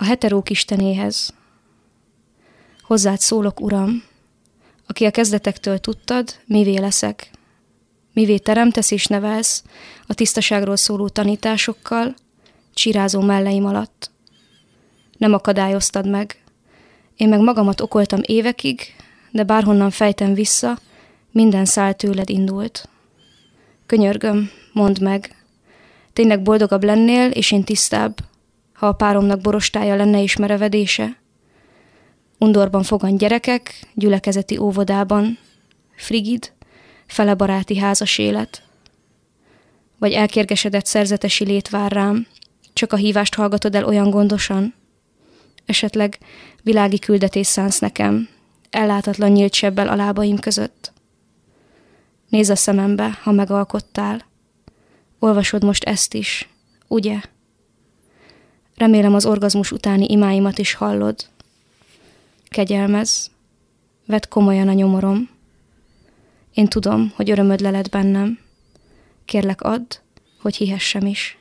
A heterók istenéhez. Hozzád szólok, Uram, aki a kezdetektől tudtad, mivé leszek. Mivé teremtesz és nevelsz a tisztaságról szóló tanításokkal, csirázó melleim alatt. Nem akadályoztad meg. Én meg magamat okoltam évekig, de bárhonnan fejtem vissza, minden szál tőled indult. Könyörgöm, mondd meg, tényleg boldogabb lennél, és én tisztább, ha a páromnak borostája lenne és merevedése? Undorban fogan gyerekek, gyülekezeti óvodában, frigid, fele baráti házas élet. Vagy elkérgesedett szerzetesi lét vár rám, csak a hívást hallgatod el olyan gondosan? Esetleg világi küldetés szánsz nekem, ellátatlan nyílt sebbel a lábaim között? Nézz a szemembe, ha megalkottál. Olvasod most ezt is, ugye? Remélem az orgazmus utáni imáimat is hallod. Kegyelmez, vedd komolyan a nyomorom. Én tudom, hogy örömöd lelet bennem. Kérlek add, hogy hihessem is.